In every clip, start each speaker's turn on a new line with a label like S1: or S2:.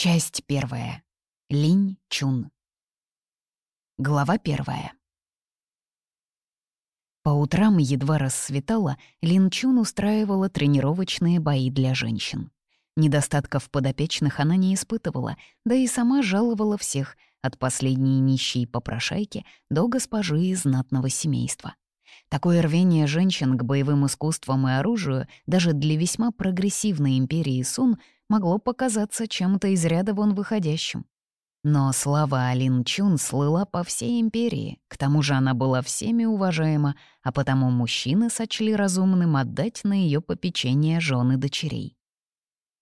S1: Часть первая. Линь Чун. Глава первая. По утрам едва рассветало, Лин Чун устраивала тренировочные бои для женщин. Недостатков подопечных она не испытывала, да и сама жаловала всех, от последней нищей попрошайки до госпожи из знатного семейства. Такое рвение женщин к боевым искусствам и оружию даже для весьма прогрессивной империи Сун могло показаться чем-то из ряда вон выходящим. Но слава Алин Чун слыла по всей империи, к тому же она была всеми уважаема, а потому мужчины сочли разумным отдать на ее попечение жены дочерей.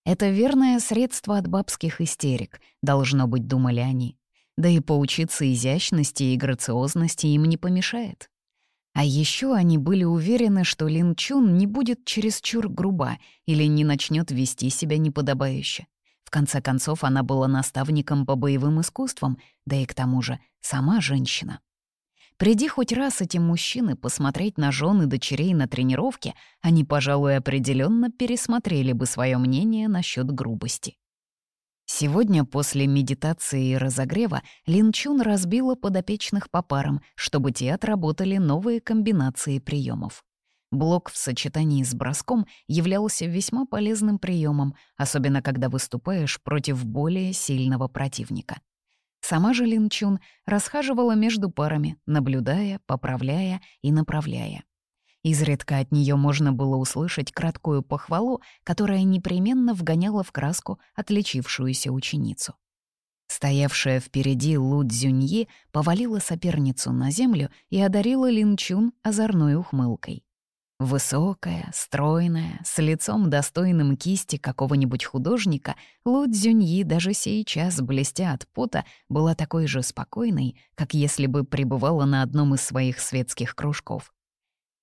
S1: Это верное средство от бабских истерик, должно быть, думали они. Да и поучиться изящности и грациозности им не помешает. А еще они были уверены, что Лин Чун не будет чересчур груба или не начнет вести себя неподобающе. В конце концов, она была наставником по боевым искусствам, да и к тому же сама женщина. Приди хоть раз эти мужчины посмотреть на жены, дочерей на тренировке, они, пожалуй, определенно пересмотрели бы свое мнение насчет грубости. Сегодня после медитации и разогрева Лин Чун разбила подопечных по парам, чтобы те отработали новые комбинации приемов. Блок в сочетании с броском являлся весьма полезным приемом, особенно когда выступаешь против более сильного противника. Сама же Лин Чун расхаживала между парами, наблюдая, поправляя и направляя. Изредка от нее можно было услышать краткую похвалу, которая непременно вгоняла в краску отличившуюся ученицу. Стоявшая впереди Лу Цзюньи повалила соперницу на землю и одарила Лин Чун озорной ухмылкой. Высокая, стройная, с лицом достойным кисти какого-нибудь художника, Лу Цзюньи даже сейчас, блестя от пота, была такой же спокойной, как если бы пребывала на одном из своих светских кружков.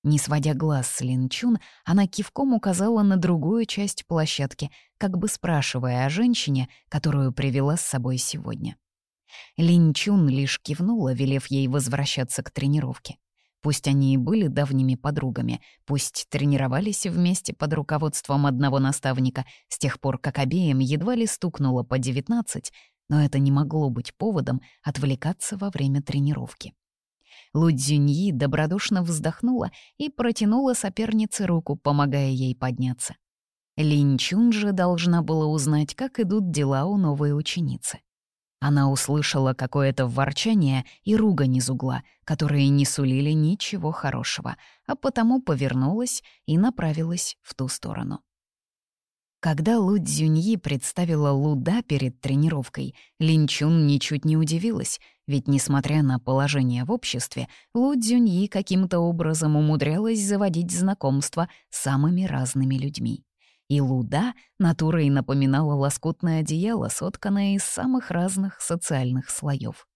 S1: Не сводя глаз с Линчун, она кивком указала на другую часть площадки, как бы спрашивая о женщине, которую привела с собой сегодня. Линчун лишь кивнула, велев ей возвращаться к тренировке. Пусть они и были давними подругами, пусть тренировались вместе под руководством одного наставника с тех пор, как обеим едва ли стукнуло по 19, но это не могло быть поводом отвлекаться во время тренировки. Лудзюньи добродушно вздохнула и протянула сопернице руку, помогая ей подняться. Линчун же должна была узнать, как идут дела у новой ученицы. Она услышала какое-то ворчание и ругань из угла, которые не сулили ничего хорошего, а потому повернулась и направилась в ту сторону. Когда Лу Цзюньи представила Луда перед тренировкой, Линчун ничуть не удивилась ведь, несмотря на положение в обществе, Лу Цзюньи каким-то образом умудрялась заводить знакомства с самыми разными людьми. И Луда натурой напоминала лоскутное одеяло, сотканное из самых разных социальных слоев.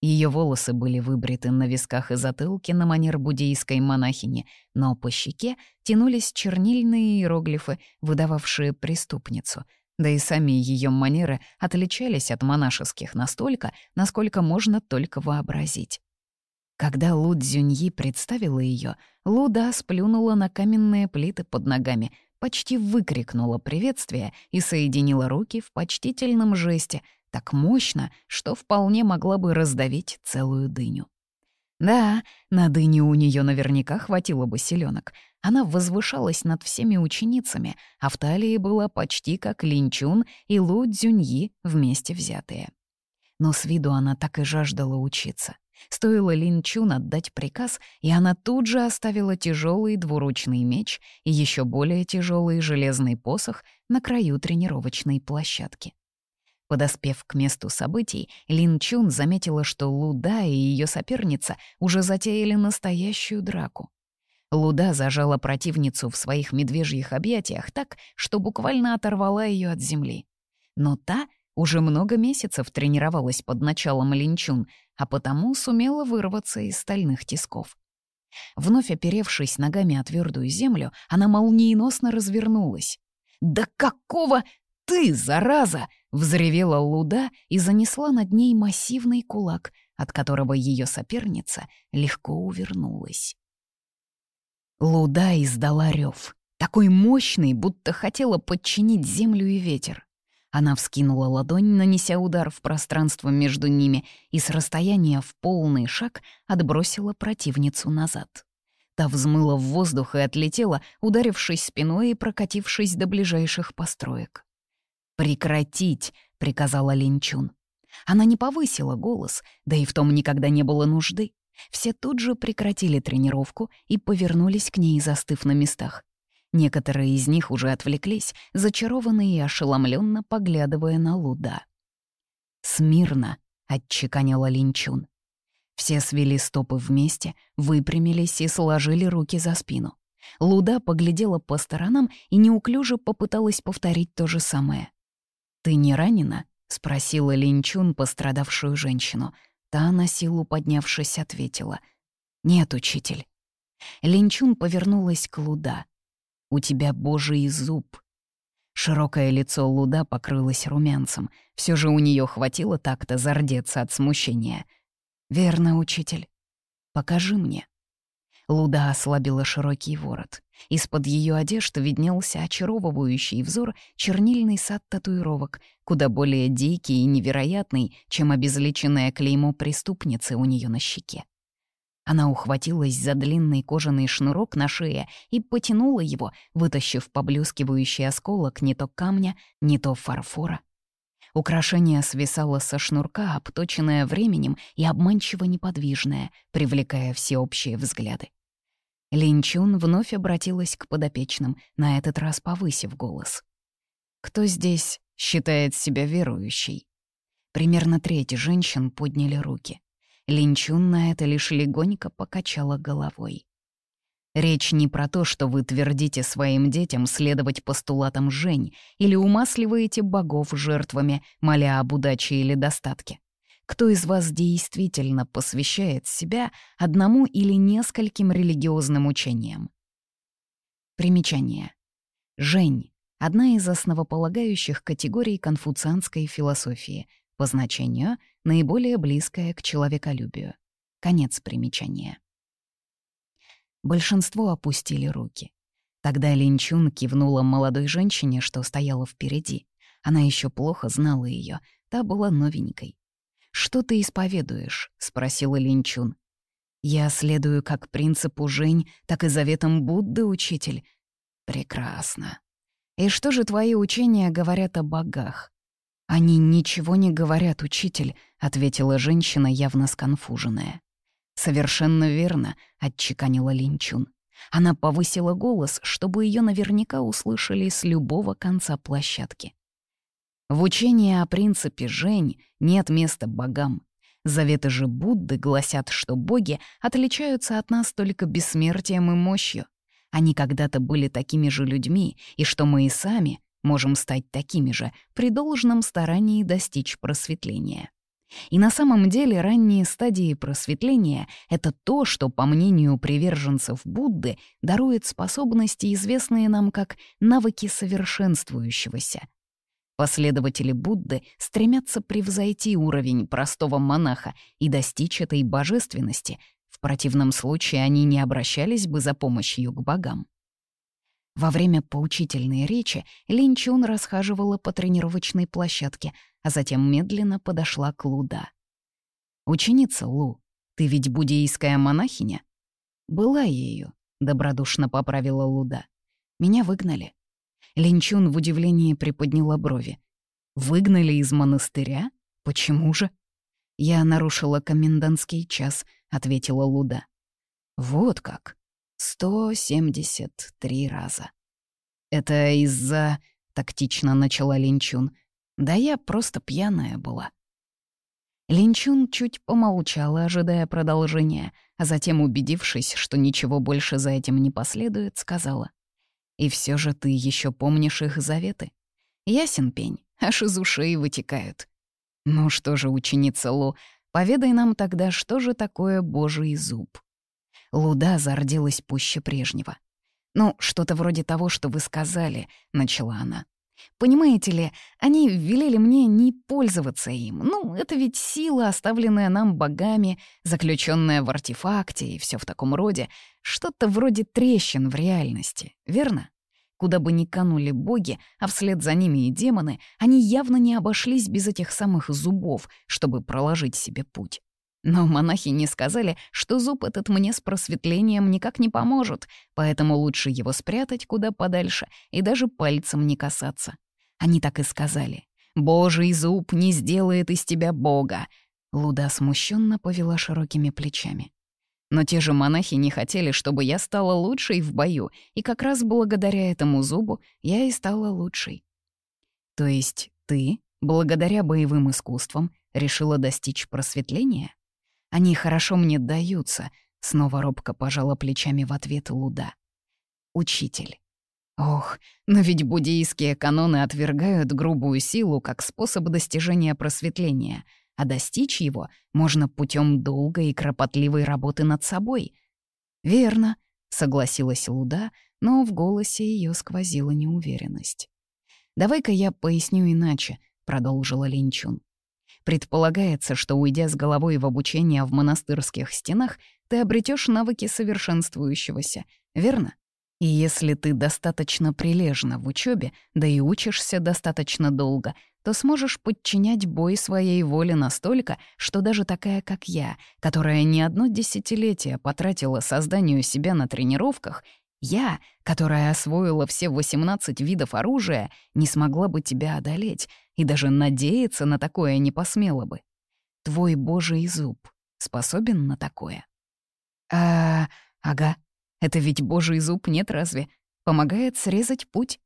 S1: Ее волосы были выбриты на висках и затылке на манер буддийской монахини, но по щеке тянулись чернильные иероглифы, выдававшие преступницу — да и сами ее манеры отличались от монашеских настолько, насколько можно только вообразить. Когда Лу Цзюньи представила ее, Луда сплюнула на каменные плиты под ногами, почти выкрикнула приветствие и соединила руки в почтительном жесте, так мощно, что вполне могла бы раздавить целую дыню. Да, на дыню у нее наверняка хватило бы селенок, она возвышалась над всеми ученицами, а в талии была почти как Линчун и Лу Цзюньи вместе взятые. Но с виду она так и жаждала учиться. Стоило Линчун отдать приказ, и она тут же оставила тяжелый двуручный меч и еще более тяжелый железный посох на краю тренировочной площадки. Подоспев к месту событий, Лин Чун заметила, что Лу Да и ее соперница уже затеяли настоящую драку. Луда зажала противницу в своих медвежьих объятиях так, что буквально оторвала ее от земли. Но та уже много месяцев тренировалась под началом линчун, а потому сумела вырваться из стальных тисков. Вновь оперевшись ногами о твердую землю, она молниеносно развернулась. «Да какого ты, зараза!» — взревела Луда и занесла над ней массивный кулак, от которого ее соперница легко увернулась. Луда издала рев, такой мощный, будто хотела подчинить землю и ветер. Она вскинула ладонь, нанеся удар в пространство между ними, и с расстояния в полный шаг отбросила противницу назад. Та взмыла в воздух и отлетела, ударившись спиной и прокатившись до ближайших построек. «Прекратить!» — приказала Линчун. Она не повысила голос, да и в том никогда не было нужды. Все тут же прекратили тренировку и повернулись к ней, застыв на местах. Некоторые из них уже отвлеклись, зачарованные и ошеломленно поглядывая на Луда. «Смирно!» — отчеканила Линчун. Все свели стопы вместе, выпрямились и сложили руки за спину. Луда поглядела по сторонам и неуклюже попыталась повторить то же самое. «Ты не ранена?» — спросила Линчун пострадавшую женщину — Та на силу поднявшись ответила. «Нет, учитель». Линчун повернулась к Луда. «У тебя божий зуб». Широкое лицо Луда покрылось румянцем. Все же у нее хватило так-то зардеться от смущения. «Верно, учитель. Покажи мне». Луда ослабила широкий ворот. Из-под ее одежды виднелся очаровывающий взор чернильный сад татуировок, куда более дикий и невероятный, чем обезличенное клеймо преступницы у нее на щеке. Она ухватилась за длинный кожаный шнурок на шее и потянула его, вытащив поблескивающий осколок не то камня, не то фарфора. Украшение свисало со шнурка, обточенное временем и обманчиво неподвижное, привлекая всеобщие взгляды. Линчун вновь обратилась к подопечным, на этот раз повысив голос. «Кто здесь считает себя верующей?» Примерно треть женщин подняли руки. Линчун на это лишь легонько покачала головой. Речь не про то, что вы твердите своим детям следовать постулатам Жень или умасливаете богов жертвами, моля об удаче или достатке кто из вас действительно посвящает себя одному или нескольким религиозным учениям. Примечание. Жень — одна из основополагающих категорий конфуцианской философии, по значению наиболее близкая к человеколюбию. Конец примечания. Большинство опустили руки. Тогда Линчун кивнула молодой женщине, что стояла впереди. Она еще плохо знала ее, та была новенькой что ты исповедуешь?» — спросила Линчун. «Я следую как принципу Жень, так и заветам Будды, учитель». «Прекрасно. И что же твои учения говорят о богах?» «Они ничего не говорят, учитель», — ответила женщина, явно сконфуженная. «Совершенно верно», — отчеканила Линчун. Она повысила голос, чтобы ее наверняка услышали с любого конца площадки. В учении о принципе Жень нет места богам. Заветы же Будды гласят, что боги отличаются от нас только бессмертием и мощью. Они когда-то были такими же людьми, и что мы и сами можем стать такими же при должном старании достичь просветления. И на самом деле ранние стадии просветления — это то, что, по мнению приверженцев Будды, дарует способности, известные нам как навыки совершенствующегося, Последователи Будды стремятся превзойти уровень простого монаха и достичь этой божественности. В противном случае они не обращались бы за помощью к богам. Во время поучительной речи Лин Чун расхаживала по тренировочной площадке, а затем медленно подошла к Луда. «Ученица Лу, ты ведь буддийская монахиня?» «Была ею», — добродушно поправила Луда. «Меня выгнали. Линчун в удивлении приподняла брови. «Выгнали из монастыря? Почему же?» «Я нарушила комендантский час», — ответила Луда. «Вот как. Сто семьдесят три раза». «Это из-за...» — тактично начала Линчун. «Да я просто пьяная была». Линчун чуть помолчала, ожидая продолжения, а затем, убедившись, что ничего больше за этим не последует, сказала. И все же ты еще помнишь их заветы? Ясен пень, аж из ушей вытекают. Ну что же, ученица Лу, поведай нам тогда, что же такое божий зуб? Луда зарделась пуще прежнего. «Ну, что-то вроде того, что вы сказали», — начала она. Понимаете ли, они велели мне не пользоваться им. Ну, это ведь сила, оставленная нам богами, заключенная в артефакте и все в таком роде. Что-то вроде трещин в реальности, верно? Куда бы ни канули боги, а вслед за ними и демоны, они явно не обошлись без этих самых зубов, чтобы проложить себе путь. Но монахи не сказали, что зуб этот мне с просветлением никак не поможет, поэтому лучше его спрятать куда подальше и даже пальцем не касаться. Они так и сказали. «Божий зуб не сделает из тебя Бога!» Луда смущенно повела широкими плечами. Но те же монахи не хотели, чтобы я стала лучшей в бою, и как раз благодаря этому зубу я и стала лучшей. То есть ты, благодаря боевым искусствам, решила достичь просветления? Они хорошо мне даются», — снова робко пожала плечами в ответ Луда. «Учитель». Ох, но ведь буддийские каноны отвергают грубую силу как способ достижения просветления, а достичь его можно путем долгой и кропотливой работы над собой. «Верно», — согласилась Луда, но в голосе ее сквозила неуверенность. «Давай-ка я поясню иначе», — продолжила Линчун. Предполагается, что уйдя с головой в обучение в монастырских стенах, ты обретешь навыки совершенствующегося, верно? И если ты достаточно прилежно в учебе, да и учишься достаточно долго, то сможешь подчинять бой своей воле настолько, что даже такая, как я, которая не одно десятилетие потратила созданию себя на тренировках, я, которая освоила все 18 видов оружия, не смогла бы тебя одолеть, и даже надеяться на такое не посмела бы. Твой божий зуб способен на такое? А, ага, это ведь божий зуб нет разве? Помогает срезать путь?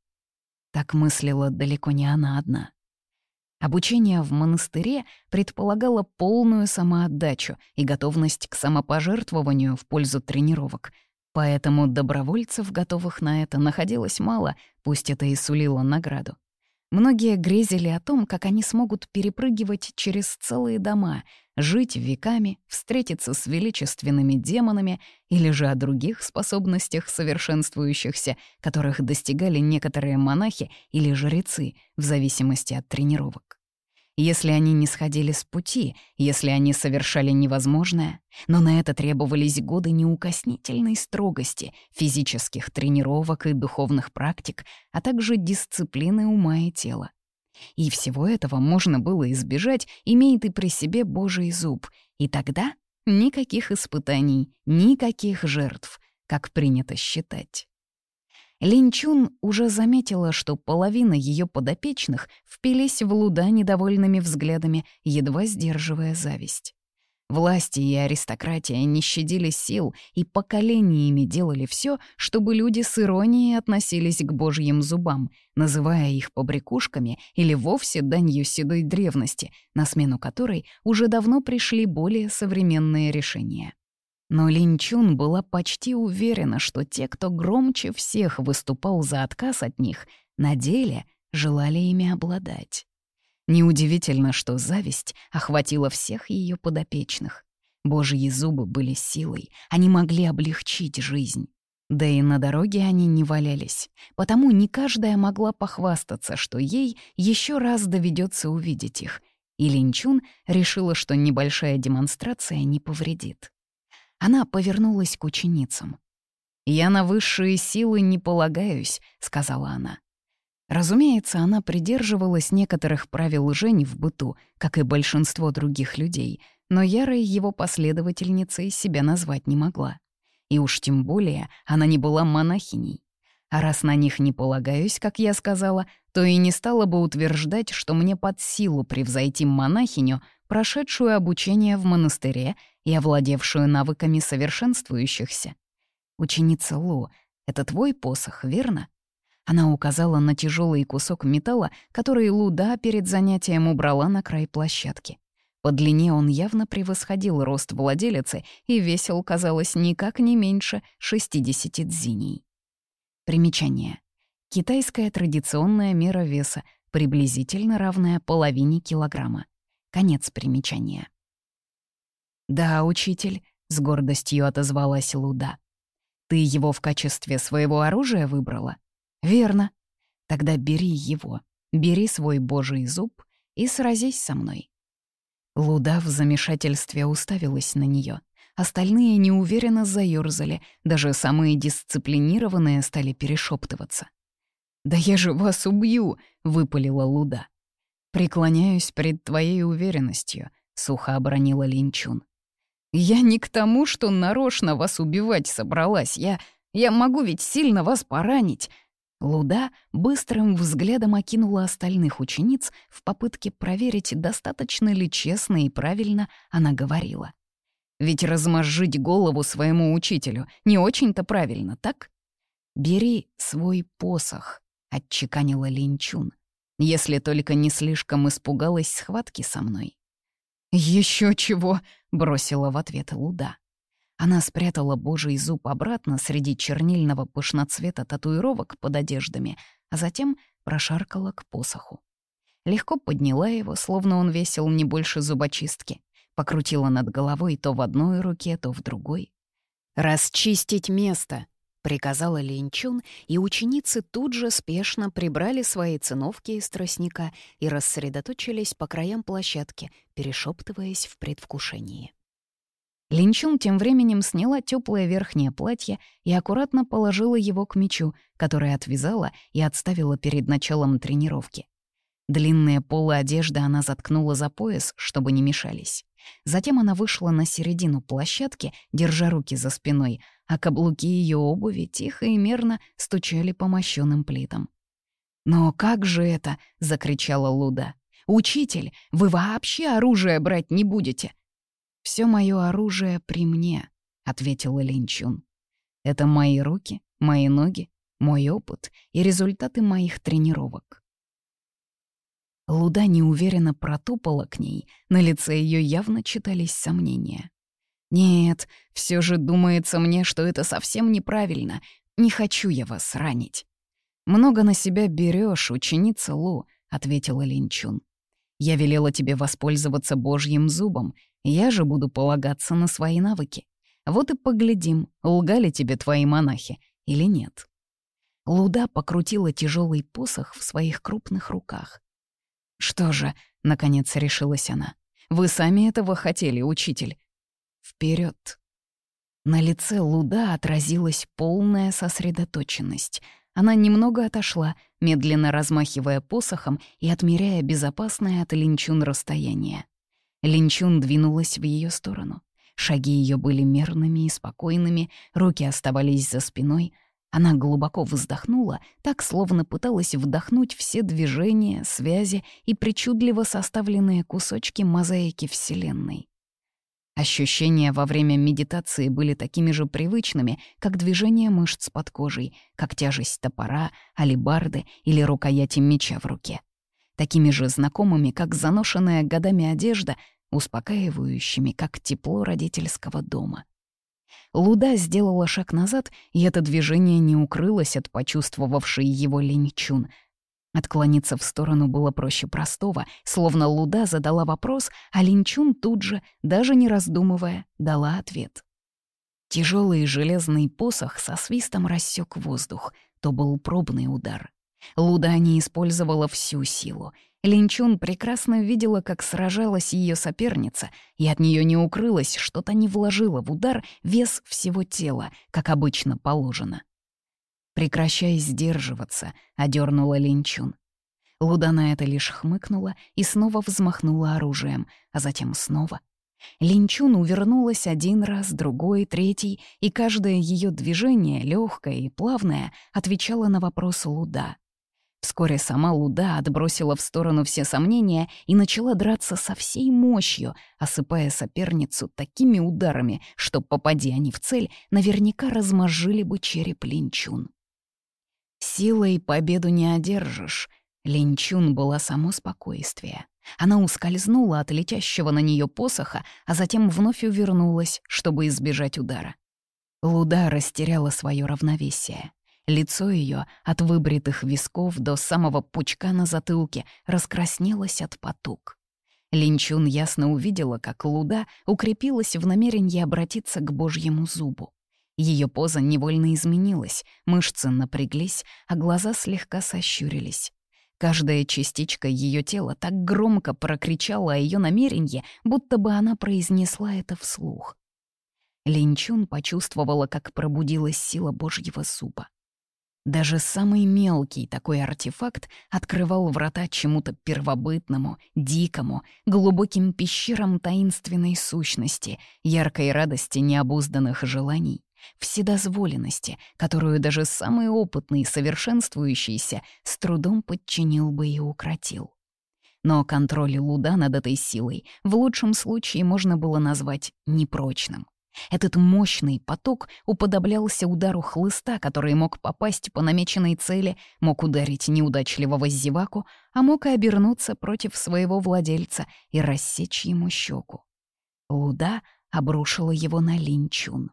S1: Так мыслила далеко не она одна. Обучение в монастыре предполагало полную самоотдачу и готовность к самопожертвованию в пользу тренировок, поэтому добровольцев, готовых на это, находилось мало, пусть это и сулило награду. Многие грезили о том, как они смогут перепрыгивать через целые дома, жить веками, встретиться с величественными демонами или же о других способностях совершенствующихся, которых достигали некоторые монахи или жрецы в зависимости от тренировок. Если они не сходили с пути, если они совершали невозможное, но на это требовались годы неукоснительной строгости, физических тренировок и духовных практик, а также дисциплины ума и тела. И всего этого можно было избежать, имея ты при себе Божий зуб, и тогда никаких испытаний, никаких жертв, как принято считать. Линчун уже заметила, что половина ее подопечных впились в луда недовольными взглядами, едва сдерживая зависть. Власти и аристократия не щадили сил и поколениями делали все, чтобы люди с иронией относились к божьим зубам, называя их побрякушками или вовсе данью седой древности, на смену которой уже давно пришли более современные решения. Но Линчун была почти уверена, что те, кто громче всех выступал за отказ от них, на деле желали ими обладать. Неудивительно, что зависть охватила всех ее подопечных. Божьи зубы были силой, они могли облегчить жизнь. Да и на дороге они не валялись, потому не каждая могла похвастаться, что ей еще раз доведется увидеть их, и Линчун решила, что небольшая демонстрация не повредит. Она повернулась к ученицам. «Я на высшие силы не полагаюсь», — сказала она. Разумеется, она придерживалась некоторых правил Жени в быту, как и большинство других людей, но ярой его последовательницей себя назвать не могла. И уж тем более она не была монахиней. А раз на них не полагаюсь, как я сказала, то и не стала бы утверждать, что мне под силу превзойти монахиню, прошедшую обучение в монастыре и овладевшую навыками совершенствующихся. «Ученица Лу, это твой посох, верно?» Она указала на тяжелый кусок металла, который Луда перед занятием убрала на край площадки. По длине он явно превосходил рост владелицы и весил, казалось, никак не меньше 60 дзиней. Примечание. Китайская традиционная мера веса, приблизительно равная половине килограмма. Конец примечания. «Да, учитель», — с гордостью отозвалась Луда. «Ты его в качестве своего оружия выбрала?» «Верно. Тогда бери его, бери свой божий зуб и сразись со мной». Луда в замешательстве уставилась на нее. Остальные неуверенно заерзали, даже самые дисциплинированные стали перешептываться. «Да я же вас убью!» — выпалила Луда. «Преклоняюсь перед твоей уверенностью», — сухо обронила Линчун. Я не к тому, что нарочно вас убивать собралась. Я, я могу ведь сильно вас поранить». Луда быстрым взглядом окинула остальных учениц в попытке проверить, достаточно ли честно и правильно она говорила. «Ведь размозжить голову своему учителю не очень-то правильно, так?» «Бери свой посох», — отчеканила Линчун, если только не слишком испугалась схватки со мной. «Еще чего!» — бросила в ответ Луда. Она спрятала божий зуб обратно среди чернильного пышноцвета татуировок под одеждами, а затем прошаркала к посоху. Легко подняла его, словно он весил не больше зубочистки, покрутила над головой то в одной руке, то в другой. «Расчистить место!» Приказала Линчун, и ученицы тут же спешно прибрали свои циновки из тростника и рассредоточились по краям площадки, перешептываясь в предвкушении. Линчун тем временем сняла теплое верхнее платье и аккуратно положила его к мечу, который отвязала и отставила перед началом тренировки. Длинные полы одежды она заткнула за пояс, чтобы не мешались. Затем она вышла на середину площадки, держа руки за спиной, а каблуки ее обуви тихо и мерно стучали по мощенным плитам. «Но как же это?» — закричала Луда. «Учитель, вы вообще оружие брать не будете?» «Все мое оружие при мне», — ответила Линчун. «Это мои руки, мои ноги, мой опыт и результаты моих тренировок. Луда неуверенно протопала к ней, на лице ее явно читались сомнения. «Нет, все же думается мне, что это совсем неправильно. Не хочу я вас ранить». «Много на себя берешь, ученица Лу», — ответила Линчун. «Я велела тебе воспользоваться божьим зубом, я же буду полагаться на свои навыки. Вот и поглядим, лгали тебе твои монахи или нет». Луда покрутила тяжелый посох в своих крупных руках. «Что же?» — наконец решилась она. «Вы сами этого хотели, учитель?» «Вперед!» На лице Луда отразилась полная сосредоточенность. Она немного отошла, медленно размахивая посохом и отмеряя безопасное от линчун расстояние. Линчун двинулась в ее сторону. Шаги ее были мерными и спокойными, руки оставались за спиной — она глубоко вздохнула, так словно пыталась вдохнуть все движения, связи и причудливо составленные кусочки мозаики Вселенной. Ощущения во время медитации были такими же привычными, как движение мышц под кожей, как тяжесть топора, алебарды или рукояти меча в руке. Такими же знакомыми, как заношенная годами одежда, успокаивающими, как тепло родительского дома — Луда сделала шаг назад, и это движение не укрылось от почувствовавшей его Линчун. Отклониться в сторону было проще простого, словно Луда задала вопрос, а Линчун тут же, даже не раздумывая, дала ответ. Тяжелый железный посох со свистом рассек воздух. То был пробный удар. Луда не использовала всю силу, Линчун прекрасно видела, как сражалась ее соперница, и от нее не укрылось, что-то не вложила в удар вес всего тела, как обычно положено. «Прекращай сдерживаться», — одернула Линчун. Луда на это лишь хмыкнула и снова взмахнула оружием, а затем снова. Линчун увернулась один раз, другой, третий, и каждое ее движение, легкое и плавное, отвечало на вопрос Луда. Вскоре сама Луда отбросила в сторону все сомнения и начала драться со всей мощью, осыпая соперницу такими ударами, что, попади они в цель, наверняка разможили бы череп Линчун. Силой победу не одержишь. Линчун была само спокойствие. Она ускользнула от летящего на нее посоха, а затем вновь увернулась, чтобы избежать удара. Луда растеряла свое равновесие. Лицо ее от выбритых висков до самого пучка на затылке раскраснелось от потуг. Линчун ясно увидела, как Луда укрепилась в намерении обратиться к божьему зубу. Ее поза невольно изменилась, мышцы напряглись, а глаза слегка сощурились. Каждая частичка ее тела так громко прокричала о ее намерении, будто бы она произнесла это вслух. Линчун почувствовала, как пробудилась сила божьего зуба. Даже самый мелкий такой артефакт открывал врата чему-то первобытному, дикому, глубоким пещерам таинственной сущности, яркой радости необузданных желаний, вседозволенности, которую даже самый опытный совершенствующийся с трудом подчинил бы и укротил. Но контроль Луда над этой силой в лучшем случае можно было назвать непрочным. Этот мощный поток уподоблялся удару хлыста, который мог попасть по намеченной цели, мог ударить неудачливого зеваку, а мог и обернуться против своего владельца и рассечь ему щеку. Луда обрушила его на Линчун.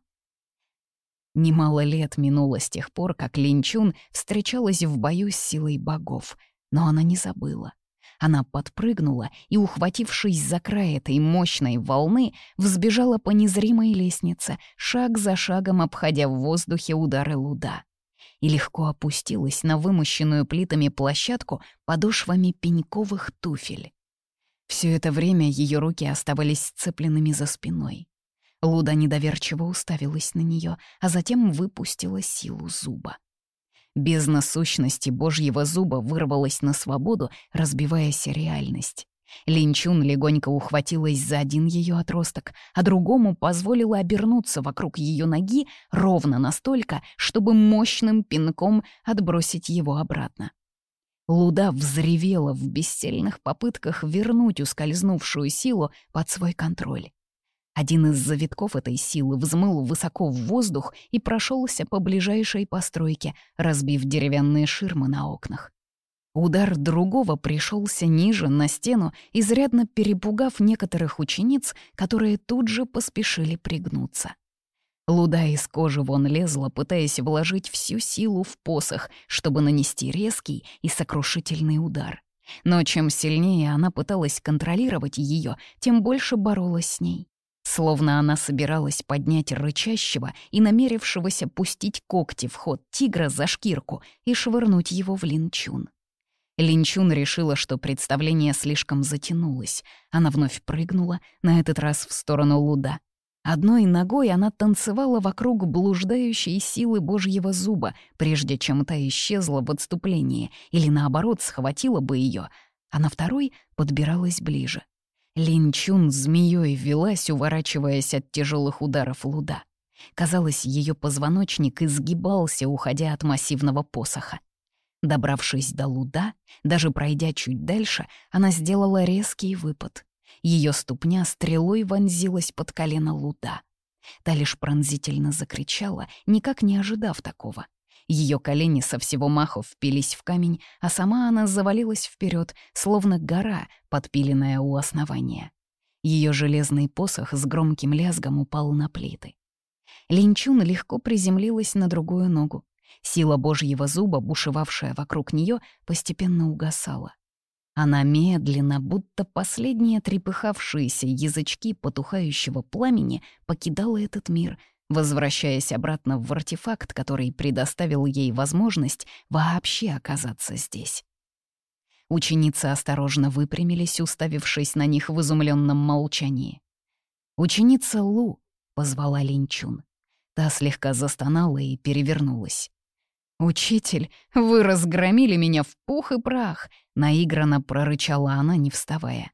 S1: Немало лет минуло с тех пор, как Линчун встречалась в бою с силой богов, но она не забыла — она подпрыгнула и, ухватившись за край этой мощной волны, взбежала по незримой лестнице, шаг за шагом обходя в воздухе удары луда. И легко опустилась на вымощенную плитами площадку подошвами пеньковых туфель. Все это время ее руки оставались сцепленными за спиной. Луда недоверчиво уставилась на нее, а затем выпустила силу зуба. Бездна сущности божьего зуба вырвалась на свободу, разбиваясь реальность. Линчун легонько ухватилась за один ее отросток, а другому позволила обернуться вокруг ее ноги ровно настолько, чтобы мощным пинком отбросить его обратно. Луда взревела в бессильных попытках вернуть ускользнувшую силу под свой контроль. Один из завитков этой силы взмыл высоко в воздух и прошелся по ближайшей постройке, разбив деревянные ширмы на окнах. Удар другого пришелся ниже, на стену, изрядно перепугав некоторых учениц, которые тут же поспешили пригнуться. Луда из кожи вон лезла, пытаясь вложить всю силу в посох, чтобы нанести резкий и сокрушительный удар. Но чем сильнее она пыталась контролировать ее, тем больше боролась с ней. Словно она собиралась поднять рычащего и намерившегося пустить когти в ход тигра за шкирку и швырнуть его в линчун. Линчун решила, что представление слишком затянулось. Она вновь прыгнула, на этот раз в сторону Луда. Одной ногой она танцевала вокруг блуждающей силы божьего зуба, прежде чем та исчезла в отступлении или, наоборот, схватила бы ее, а на второй подбиралась ближе — Линчун змеей велась, уворачиваясь от тяжелых ударов луда. Казалось, ее позвоночник изгибался, уходя от массивного посоха. Добравшись до луда, даже пройдя чуть дальше, она сделала резкий выпад. Ее ступня стрелой вонзилась под колено луда. Та лишь пронзительно закричала, никак не ожидав такого. Ее колени со всего маху впились в камень, а сама она завалилась вперед, словно гора, подпиленная у основания. Ее железный посох с громким лязгом упал на плиты. Линчун легко приземлилась на другую ногу. Сила божьего зуба, бушевавшая вокруг нее, постепенно угасала. Она медленно, будто последние трепыхавшиеся язычки потухающего пламени, покидала этот мир — возвращаясь обратно в артефакт, который предоставил ей возможность вообще оказаться здесь. Ученицы осторожно выпрямились, уставившись на них в изумленном молчании. «Ученица Лу!» — позвала Линчун. Та слегка застонала и перевернулась. «Учитель, вы разгромили меня в пух и прах!» — наигранно прорычала она, не вставая.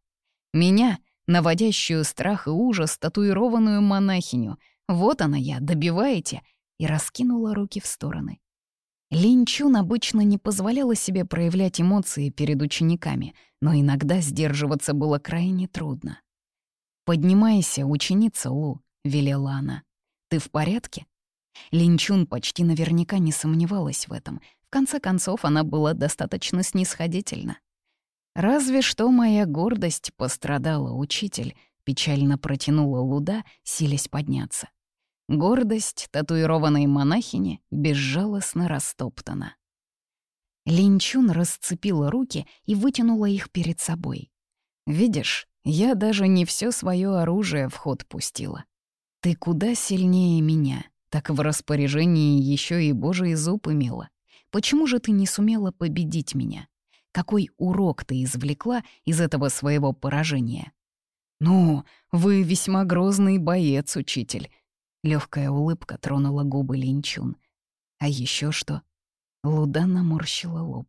S1: «Меня, наводящую страх и ужас, татуированную монахиню, вот она я, добиваете!» и раскинула руки в стороны. Линчун обычно не позволяла себе проявлять эмоции перед учениками, но иногда сдерживаться было крайне трудно. «Поднимайся, ученица Лу», — велела она. «Ты в порядке?» Линчун почти наверняка не сомневалась в этом. В конце концов, она была достаточно снисходительна. «Разве что моя гордость пострадала, учитель», — печально протянула Луда, силясь подняться. Гордость татуированной монахини безжалостно растоптана. Линчун расцепила руки и вытянула их перед собой. «Видишь, я даже не все свое оружие в ход пустила. Ты куда сильнее меня, так в распоряжении еще и божий зуб имела. Почему же ты не сумела победить меня? Какой урок ты извлекла из этого своего поражения?» «Ну, вы весьма грозный боец, учитель», Легкая улыбка тронула губы Линчун. А еще что? Луда наморщила лоб.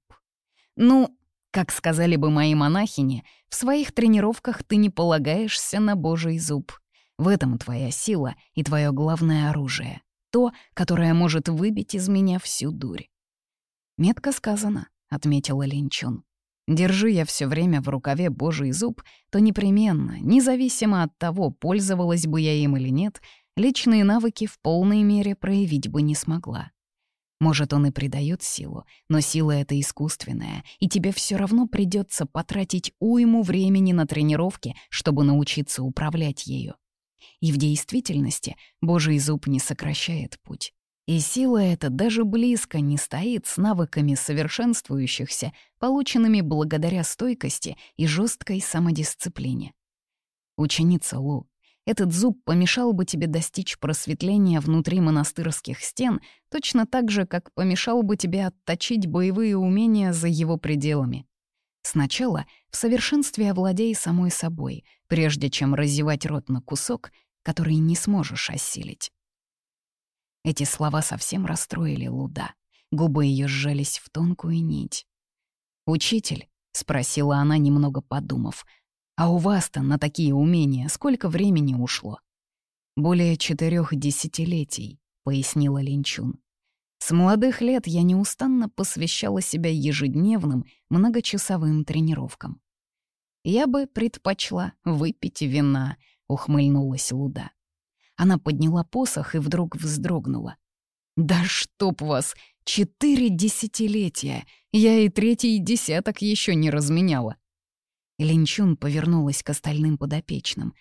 S1: «Ну, как сказали бы мои монахини, в своих тренировках ты не полагаешься на божий зуб. В этом твоя сила и твое главное оружие. То, которое может выбить из меня всю дурь». «Метко сказано», — отметила Линчун. «Держи я все время в рукаве божий зуб, то непременно, независимо от того, пользовалась бы я им или нет, — личные навыки в полной мере проявить бы не смогла. Может, он и придает силу, но сила эта искусственная, и тебе все равно придется потратить уйму времени на тренировки, чтобы научиться управлять ею. И в действительности Божий зуб не сокращает путь. И сила эта даже близко не стоит с навыками совершенствующихся, полученными благодаря стойкости и жесткой самодисциплине. Ученица Лу, этот зуб помешал бы тебе достичь просветления внутри монастырских стен, точно так же, как помешал бы тебе отточить боевые умения за его пределами. Сначала в совершенстве овладей самой собой, прежде чем разевать рот на кусок, который не сможешь осилить. Эти слова совсем расстроили Луда. Губы ее сжались в тонкую нить. «Учитель?» — спросила она, немного подумав — а у вас-то на такие умения сколько времени ушло? Более четырех десятилетий, пояснила Линчун. С молодых лет я неустанно посвящала себя ежедневным, многочасовым тренировкам. «Я бы предпочла выпить вина», — ухмыльнулась Луда. Она подняла посох и вдруг вздрогнула. «Да чтоб вас! Четыре десятилетия! Я и третий десяток еще не разменяла!» Линчун повернулась к остальным подопечным.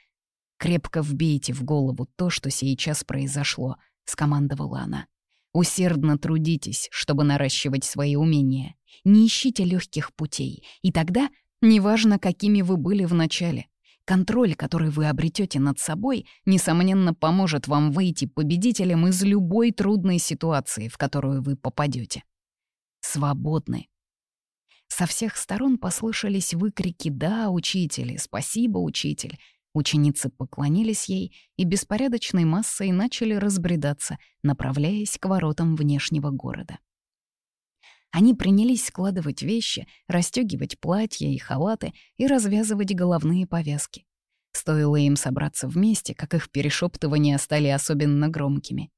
S1: «Крепко вбейте в голову то, что сейчас произошло», — скомандовала она. «Усердно трудитесь, чтобы наращивать свои умения. Не ищите легких путей, и тогда, неважно, какими вы были в начале, контроль, который вы обретете над собой, несомненно, поможет вам выйти победителем из любой трудной ситуации, в которую вы попадете. Свободны со всех сторон послышались выкрики «Да, учитель!» «Спасибо, учитель!» Ученицы поклонились ей и беспорядочной массой начали разбредаться, направляясь к воротам внешнего города. Они принялись складывать вещи, расстегивать платья и халаты и развязывать головные повязки. Стоило им собраться вместе, как их перешептывания стали особенно громкими.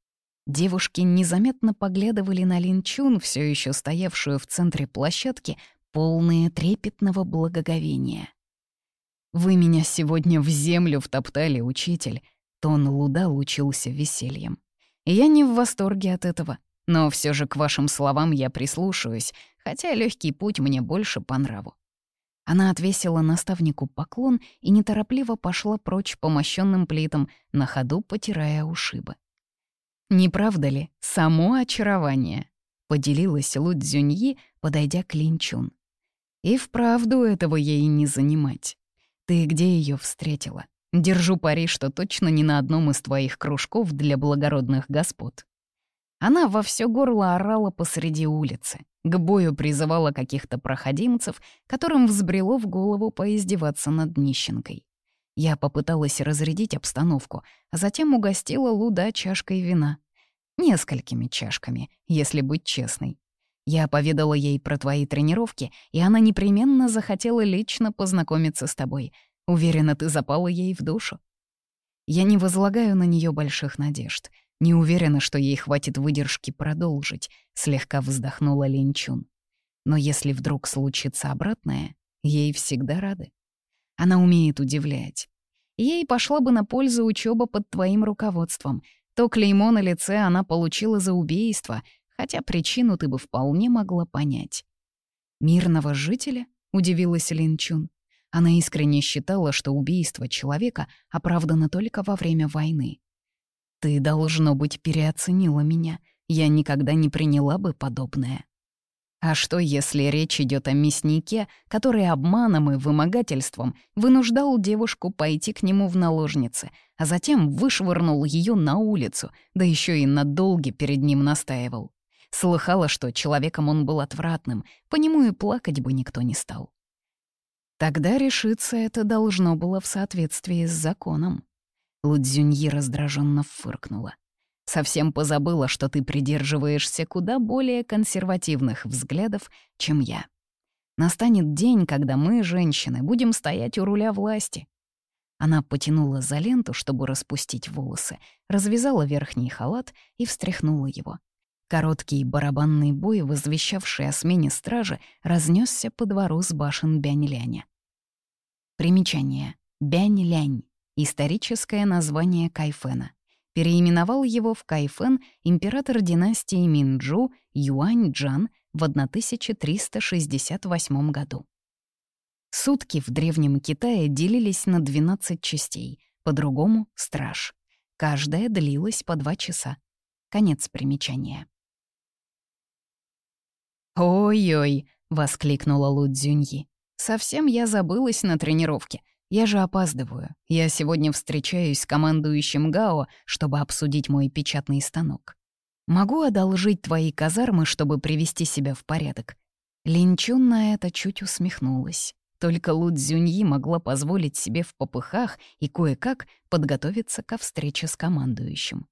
S1: Девушки незаметно поглядывали на Лин Чун, все еще стоявшую в центре площадки, полные трепетного благоговения. «Вы меня сегодня в землю втоптали, учитель!» Тон Луда лучился весельем. «Я не в восторге от этого, но все же к вашим словам я прислушаюсь, хотя легкий путь мне больше по нраву». Она отвесила наставнику поклон и неторопливо пошла прочь по мощенным плитам, на ходу потирая ушибы. «Не правда ли? Само очарование!» — поделилась Лу Лудзюньи, подойдя к Линчун. И вправду этого ей не занимать. Ты где ее встретила? Держу пари, что точно не на одном из твоих кружков для благородных господ. Она во все горло орала посреди улицы, к бою призывала каких-то проходимцев, которым взбрело в голову поиздеваться над нищенкой. Я попыталась разрядить обстановку, а затем угостила Луда чашкой вина. Несколькими чашками, если быть честной. Я поведала ей про твои тренировки, и она непременно захотела лично познакомиться с тобой. Уверена, ты запала ей в душу. Я не возлагаю на нее больших надежд. Не уверена, что ей хватит выдержки продолжить, слегка вздохнула Линчун. Но если вдруг случится обратное, ей всегда рады. Она умеет удивлять. Ей пошла бы на пользу учеба под твоим руководством. То клеймо на лице она получила за убийство — хотя причину ты бы вполне могла понять. «Мирного жителя?» — удивилась Лин Чун. Она искренне считала, что убийство человека оправдано только во время войны. «Ты, должно быть, переоценила меня. Я никогда не приняла бы подобное». А что, если речь идет о мяснике, который обманом и вымогательством вынуждал девушку пойти к нему в наложницы, а затем вышвырнул ее на улицу, да еще и надолго перед ним настаивал? Слыхала, что человеком он был отвратным, по нему и плакать бы никто не стал. Тогда решиться это должно было в соответствии с законом. Лудзюньи раздраженно фыркнула. «Совсем позабыла, что ты придерживаешься куда более консервативных взглядов, чем я. Настанет день, когда мы, женщины, будем стоять у руля власти». Она потянула за ленту, чтобы распустить волосы, развязала верхний халат и встряхнула его — Короткий барабанный бой, возвещавший о смене стражи, разнесся по двору с башен Бянь-Ляня. Примечание. Бянь-Лянь — историческое название Кайфена. Переименовал его в Кайфен император династии Минджу Юань-Джан в 1368 году. Сутки в Древнем Китае делились на 12 частей, по-другому — страж. Каждая длилась по 2 часа. Конец примечания. «Ой-ой!» — воскликнула Лу Цзюньи. «Совсем я забылась на тренировке. Я же опаздываю. Я сегодня встречаюсь с командующим Гао, чтобы обсудить мой печатный станок. Могу одолжить твои казармы, чтобы привести себя в порядок». Линчун на это чуть усмехнулась. Только Лу Цзюньи могла позволить себе в попыхах и кое-как подготовиться ко встрече с командующим.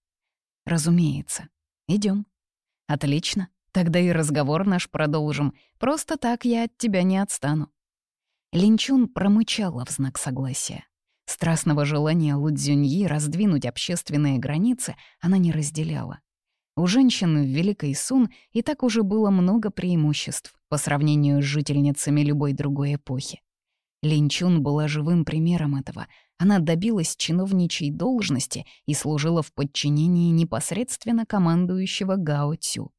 S1: «Разумеется. Идем. «Отлично. Тогда и разговор наш продолжим. Просто так я от тебя не отстану». Линчун промычала в знак согласия. Страстного желания Лудзюньи раздвинуть общественные границы она не разделяла. У женщин в Великой Сун и так уже было много преимуществ по сравнению с жительницами любой другой эпохи. Линчун была живым примером этого. Она добилась чиновничьей должности и служила в подчинении непосредственно командующего Гао Цю.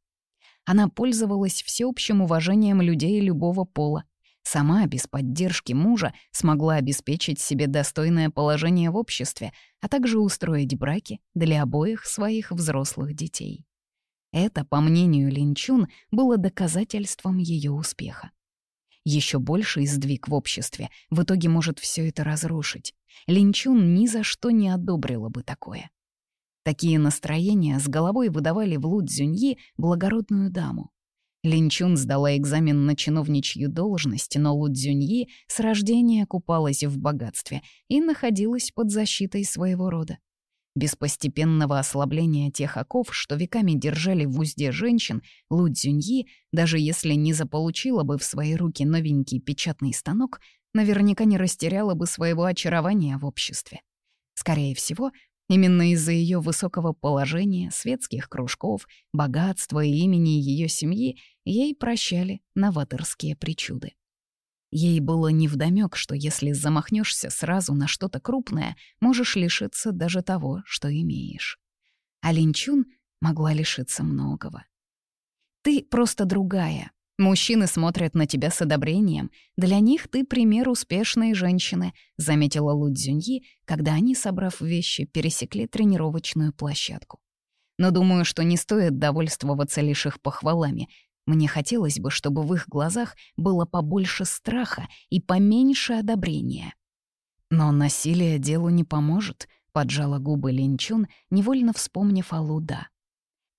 S1: Она пользовалась всеобщим уважением людей любого пола. Сама, без поддержки мужа, смогла обеспечить себе достойное положение в обществе, а также устроить браки для обоих своих взрослых детей. Это, по мнению Линчун, было доказательством ее успеха. Еще больший сдвиг в обществе в итоге может все это разрушить. Линчун ни за что не одобрила бы такое. Такие настроения с головой выдавали в Лудзюньи благородную даму. Линчун сдала экзамен на чиновничью должность, но Лудзюньи с рождения купалась в богатстве и находилась под защитой своего рода. Без постепенного ослабления тех оков, что веками держали в узде женщин, Лудзюньи, даже если не заполучила бы в свои руки новенький печатный станок, наверняка не растеряла бы своего очарования в обществе. Скорее всего, Именно из-за ее высокого положения, светских кружков, богатства и имени ее семьи ей прощали новаторские причуды. Ей было невдомек, что если замахнешься сразу на что-то крупное, можешь лишиться даже того, что имеешь. А Линчун могла лишиться многого. «Ты просто другая», «Мужчины смотрят на тебя с одобрением. Для них ты пример успешной женщины», — заметила Лу Цзюньи, когда они, собрав вещи, пересекли тренировочную площадку. «Но думаю, что не стоит довольствоваться лишь их похвалами. Мне хотелось бы, чтобы в их глазах было побольше страха и поменьше одобрения». «Но насилие делу не поможет», — поджала губы Линчун, невольно вспомнив о Луда.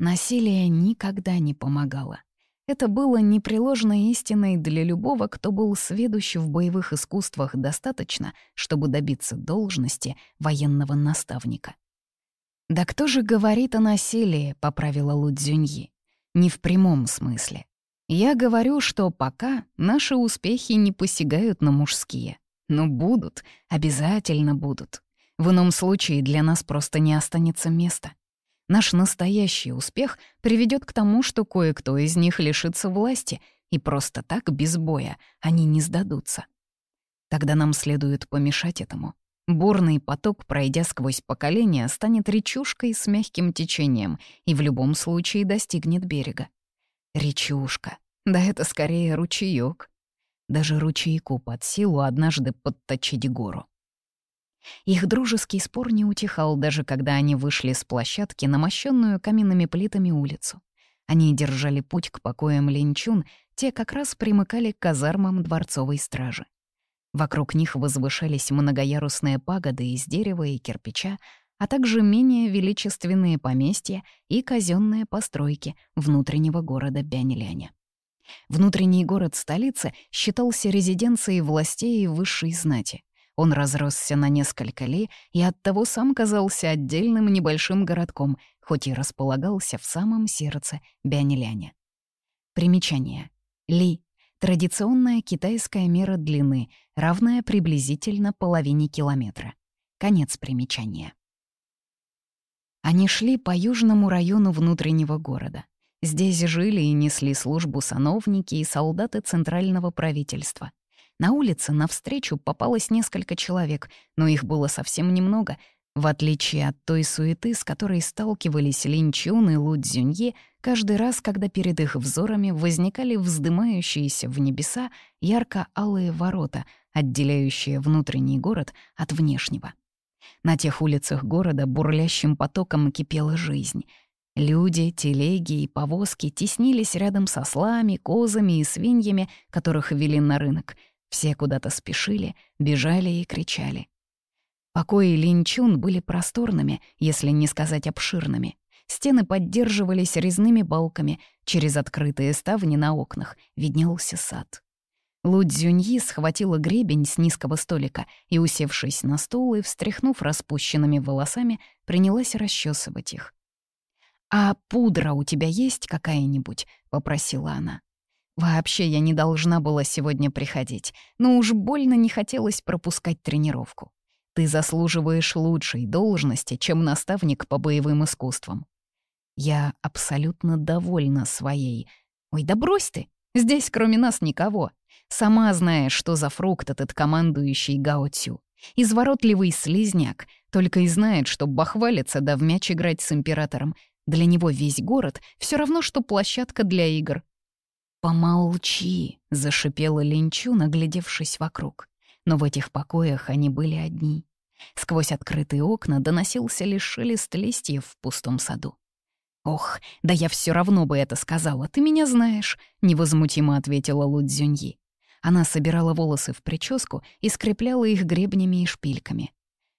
S1: «Насилие никогда не помогало». Это было непреложной истиной для любого, кто был сведущ в боевых искусствах достаточно, чтобы добиться должности военного наставника. «Да кто же говорит о насилии?» — поправила Лудзюньи. «Не в прямом смысле. Я говорю, что пока наши успехи не посягают на мужские. Но будут, обязательно будут. В ином случае для нас просто не останется места. Наш настоящий успех приведет к тому, что кое-кто из них лишится власти, и просто так, без боя, они не сдадутся. Тогда нам следует помешать этому. Бурный поток, пройдя сквозь поколения, станет речушкой с мягким течением и в любом случае достигнет берега. Речушка. Да это скорее ручеек. Даже ручейку под силу однажды подточить гору. Их дружеский спор не утихал, даже когда они вышли с площадки на мощенную каменными плитами улицу. Они держали путь к покоям линчун, те как раз примыкали к казармам дворцовой стражи. Вокруг них возвышались многоярусные пагоды из дерева и кирпича, а также менее величественные поместья и казенные постройки внутреннего города Бяньляня. Внутренний город столицы считался резиденцией властей и высшей знати. Он разросся на несколько ли и оттого сам казался отдельным небольшим городком, хоть и располагался в самом сердце Бянеляня. Примечание. Ли — традиционная китайская мера длины, равная приблизительно половине километра. Конец примечания. Они шли по южному району внутреннего города. Здесь жили и несли службу сановники и солдаты центрального правительства. На улице навстречу попалось несколько человек, но их было совсем немного. В отличие от той суеты, с которой сталкивались Линчун и Лу каждый раз, когда перед их взорами возникали вздымающиеся в небеса ярко-алые ворота, отделяющие внутренний город от внешнего. На тех улицах города бурлящим потоком кипела жизнь — Люди, телеги и повозки теснились рядом со слами, козами и свиньями, которых вели на рынок — все куда-то спешили, бежали и кричали. Покои линчун были просторными, если не сказать обширными. Стены поддерживались резными балками, через открытые ставни на окнах виднелся сад. Лу Цзюньи схватила гребень с низкого столика и, усевшись на стул и встряхнув распущенными волосами, принялась расчесывать их. «А пудра у тебя есть какая-нибудь?» — попросила она. Вообще я не должна была сегодня приходить, но уж больно не хотелось пропускать тренировку. Ты заслуживаешь лучшей должности, чем наставник по боевым искусствам. Я абсолютно довольна своей. Ой, да брось ты! Здесь кроме нас никого. Сама знаешь, что за фрукт этот командующий Гаотю. Изворотливый слизняк, только и знает, что бахвалиться да в мяч играть с императором. Для него весь город — все равно, что площадка для игр. «Помолчи!» — зашипела Линчу, наглядевшись вокруг. Но в этих покоях они были одни. Сквозь открытые окна доносился лишь шелест листьев в пустом саду. «Ох, да я все равно бы это сказала, ты меня знаешь», — невозмутимо ответила Лудзюньи. Она собирала волосы в прическу и скрепляла их гребнями и шпильками.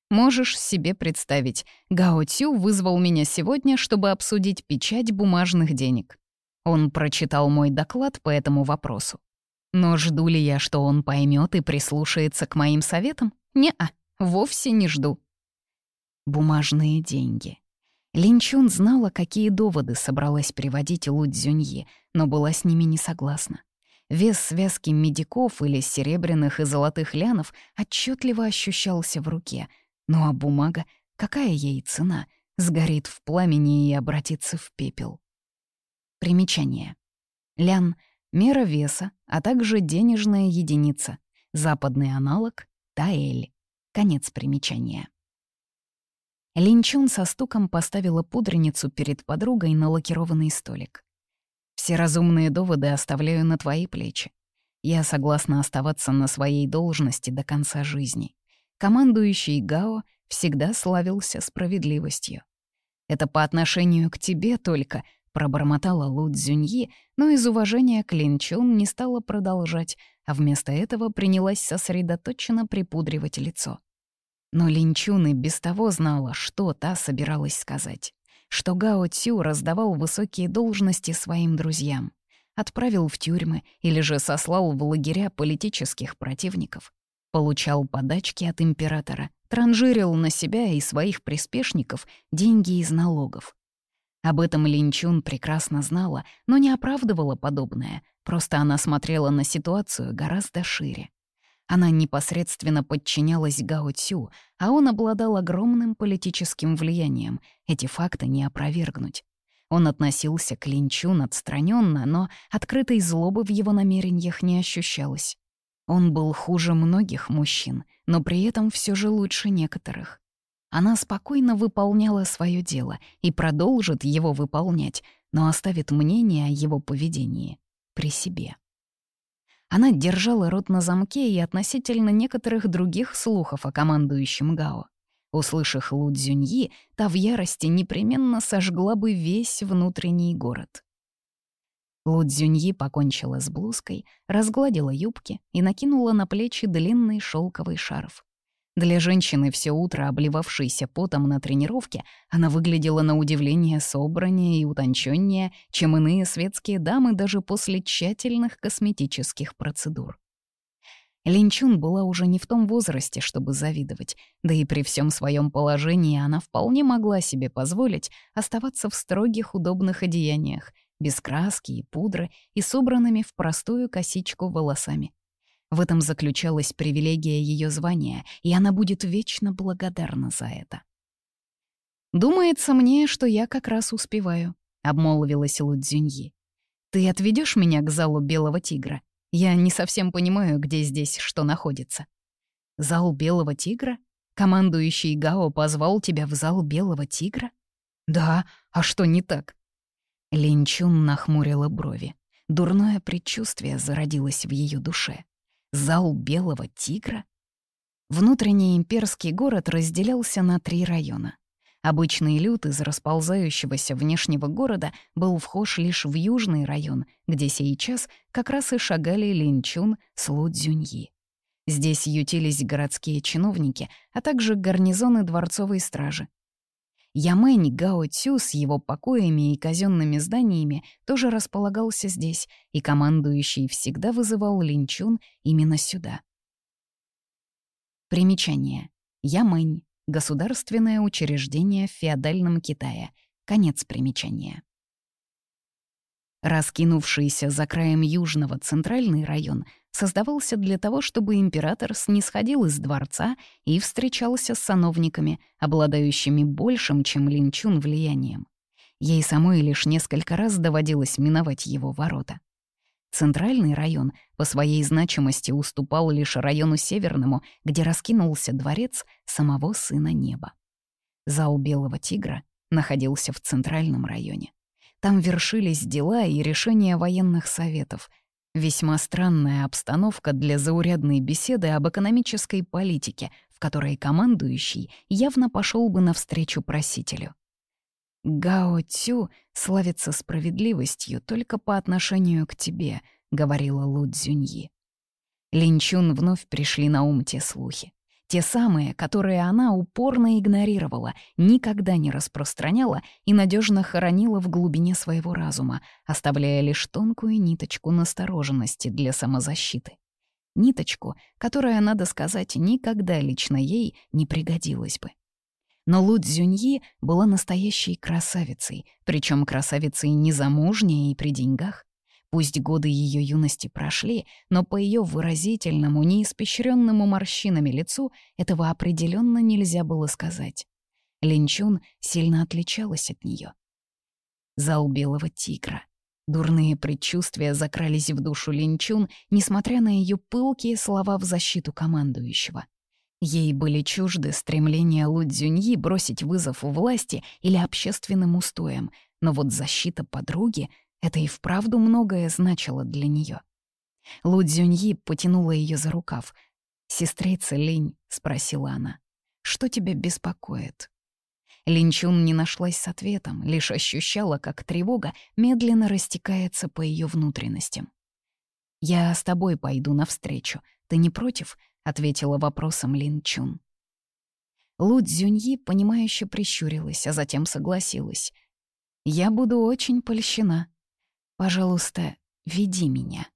S1: «Можешь себе представить, Гао Цю вызвал меня сегодня, чтобы обсудить печать бумажных денег. Он прочитал мой доклад по этому вопросу. Но жду ли я, что он поймет и прислушается к моим советам? Не-а, вовсе не жду. Бумажные деньги. Линчун знала, какие доводы собралась приводить Лу Цзюньи, но была с ними не согласна. Вес связки медиков или серебряных и золотых лянов отчетливо ощущался в руке. Ну а бумага, какая ей цена, сгорит в пламени и обратится в пепел. Примечание. Лян — мера веса, а также денежная единица. Западный аналог — таэль. Конец примечания. Линчун со стуком поставила пудреницу перед подругой на лакированный столик. «Все разумные доводы оставляю на твои плечи. Я согласна оставаться на своей должности до конца жизни. Командующий Гао всегда славился справедливостью. Это по отношению к тебе только Пробормотала Лу Цзюньи, но из уважения к Лин Чун не стала продолжать, а вместо этого принялась сосредоточенно припудривать лицо. Но Лин Чун и без того знала, что та собиралась сказать. Что Гао Цю раздавал высокие должности своим друзьям. Отправил в тюрьмы или же сослал в лагеря политических противников. Получал подачки от императора, транжирил на себя и своих приспешников деньги из налогов. Об этом Линчун прекрасно знала, но не оправдывала подобное, просто она смотрела на ситуацию гораздо шире. Она непосредственно подчинялась Гао Цю, а он обладал огромным политическим влиянием, эти факты не опровергнуть. Он относился к Линчун отстраненно, но открытой злобы в его намерениях не ощущалось. Он был хуже многих мужчин, но при этом все же лучше некоторых. Она спокойно выполняла свое дело и продолжит его выполнять, но оставит мнение о его поведении при себе. Она держала рот на замке и относительно некоторых других слухов о командующем Гао. Услышав Лу Цзюньи, та в ярости непременно сожгла бы весь внутренний город. Лу Цзюньи покончила с блузкой, разгладила юбки и накинула на плечи длинный шелковый шарф. Для женщины, все утро обливавшейся потом на тренировке, она выглядела на удивление собраннее и утонченнее, чем иные светские дамы даже после тщательных косметических процедур. Линчун была уже не в том возрасте, чтобы завидовать, да и при всем своем положении она вполне могла себе позволить оставаться в строгих удобных одеяниях, без краски и пудры и собранными в простую косичку волосами. В этом заключалась привилегия ее звания, и она будет вечно благодарна за это. «Думается мне, что я как раз успеваю», — обмолвилась Лудзюньи. «Ты отведешь меня к залу Белого Тигра? Я не совсем понимаю, где здесь что находится». «Зал Белого Тигра? Командующий Гао позвал тебя в зал Белого Тигра?» «Да, а что не так?» Линчун нахмурила брови. Дурное предчувствие зародилось в ее душе зал белого тигра? Внутренний имперский город разделялся на три района. Обычный люд из расползающегося внешнего города был вхож лишь в южный район, где сейчас как раз и шагали Линчун с Лудзюньи. Здесь ютились городские чиновники, а также гарнизоны дворцовой стражи, Ямэнь Гао Цю с его покоями и казенными зданиями тоже располагался здесь, и командующий всегда вызывал Линчун именно сюда. Примечание. Ямэнь — государственное учреждение в феодальном Китае. Конец примечания. Раскинувшийся за краем южного центральный район — создавался для того, чтобы император снисходил из дворца и встречался с сановниками, обладающими большим, чем Линчун, влиянием. Ей самой лишь несколько раз доводилось миновать его ворота. Центральный район по своей значимости уступал лишь району Северному, где раскинулся дворец самого сына неба. Зал Белого Тигра находился в Центральном районе. Там вершились дела и решения военных советов — Весьма странная обстановка для заурядной беседы об экономической политике, в которой командующий явно пошел бы навстречу просителю. «Гао Цю славится справедливостью только по отношению к тебе», — говорила Лу Цзюньи. Линчун вновь пришли на ум те слухи те самые, которые она упорно игнорировала, никогда не распространяла и надежно хоронила в глубине своего разума, оставляя лишь тонкую ниточку настороженности для самозащиты. Ниточку, которая, надо сказать, никогда лично ей не пригодилась бы. Но Лу Цзюньи была настоящей красавицей, причем красавицей незамужней и при деньгах. Пусть годы ее юности прошли, но по ее выразительному, неиспещренному морщинами лицу этого определенно нельзя было сказать. Линчун сильно отличалась от нее. Зал белого тигра. Дурные предчувствия закрались в душу Линчун, несмотря на ее пылкие слова в защиту командующего. Ей были чужды стремления Лудзюньи бросить вызов у власти или общественным устоям, но вот защита подруги — это и вправду многое значило для нее. Лу Цзюньи потянула ее за рукав. «Сестрица Линь», — спросила она, — «что тебя беспокоит?» Линчун не нашлась с ответом, лишь ощущала, как тревога медленно растекается по ее внутренностям. «Я с тобой пойду навстречу. Ты не против?» — ответила вопросом Линчун. Лу Цзюньи, понимающе прищурилась, а затем согласилась. «Я буду очень польщена», Пожалуйста, веди меня».